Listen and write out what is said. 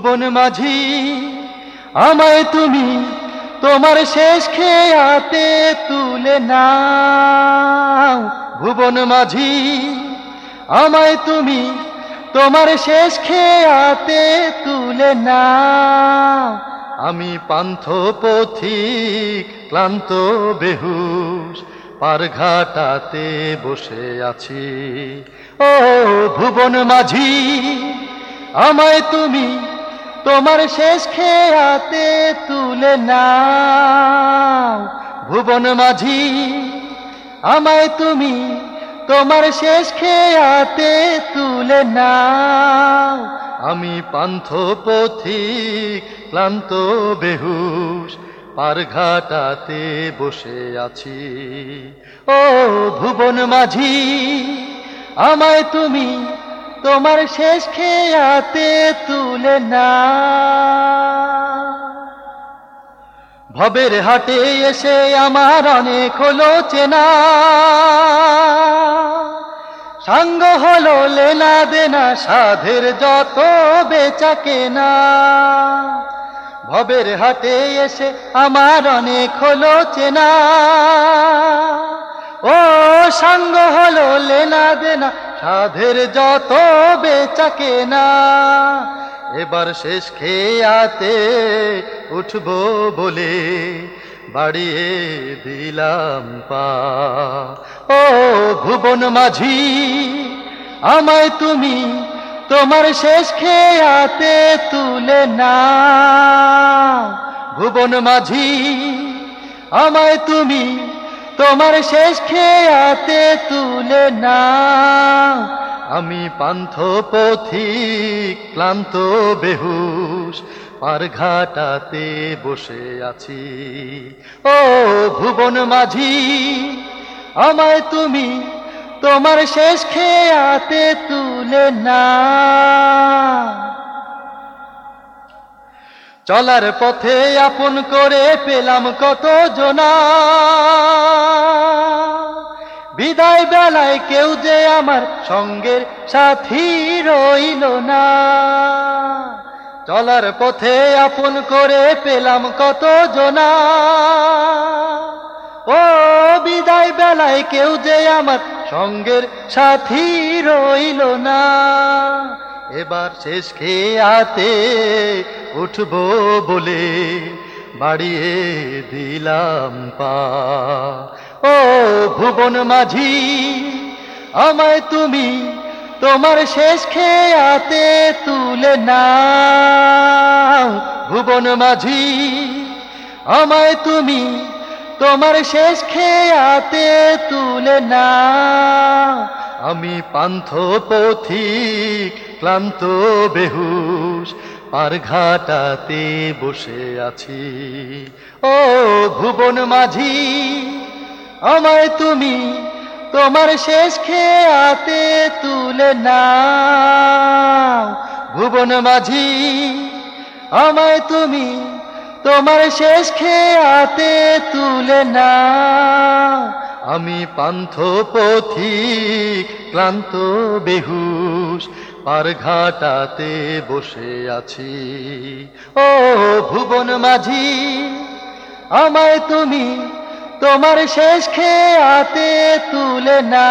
ভুবন মাঝি, আমায় তুমি তোমার শেষ খেয়াতে তুলে নাও। ভুবন মাঝি, আমায় তুমি তোমার শেষ খেয়াতে তুলে নাও। আমি পান্থ পথিক ক্লান্ত, বেহুশ পার ঘাটাতে বসে আছি। ও ভুবন মাঝি, আমায় তুমি তোমার শেষ খেয়াতে তুলে নাও। ভুবন মাঝি, আমায় তুমি তোমার শেষ খেয়াতে তুলে নাও। আমি পান্থ পথিক ক্লান্ত, বেহুশ পার ঘাটাতে বসে আছি। ও ভুবন মাঝি, আমায় তুমি তোমার শেষ খেয়াতে তুলে না। ভবের হাটে এসে আমার অনেক হলো চেনা। সাঙ্গ হলো লেনা দেনা, সাধের যত বেচা কেনা। ভবের হাটে এসে আমার অনেক হলো চেনা। ও সাঙ্গ হলো লেনা দেনা সাধের যত বেচা কেনা, এবার শেষ খেয়াতে উঠবো বলে বাড়িয়ে দিলাম পা। ও ভুবন মাঝি, আমায় তুমি তোমার শেষ খেয়াতে তুলে না ভুবন মাঝি, আমায় তুমি তোমার শেষ খেয়াতে তুলে না আমি পান্থ পথিক ক্লান্ত, বেহুশ পার ঘাটাতে বসে আছি। ও ভুবন মাঝি, আমায় তুমি তোমার শেষ খেয়াতে তুলে না চলার পথে আপন করে পেলাম কত জনা বিদায় বেলায় কেউ যে আমার সঙ্গের সাথী রইল না। চলার পথে আপন করে পেলাম কত জনা ও বিদায় বেলায় কেউ যে আমার সঙ্গের সাথী রইল না। এবার শেষ খেয়াতে উঠব বলে বাড়িয়ে দিলাম পা। ও ভুবন মাঝি, আমায় তুমি তোমার শেষ খেয়াতে তুলে না ভুবন মাঝি, আমায় তুমি তোমার শেষ খেয়াতে তুলে না আমি পান্থ পথিক ক্লান্ত, বেহুশ পার ঘাটাতে বসে আছি। ও ভুবন মাঝি আমায় তুমি তোমার শেষ খেয়াতে তুলে না ভুবন মাঝি, আমায় তুমি তোমার শেষ খেয়াতে তুলে না আমি পান্থ পথিক ক্লান্ত, বেহুশ পার ঘাটাতে বসে আছি। ও ভুবন মাঝি, আমায় তুমি তোমার শেষ খেয়াতে তুলে না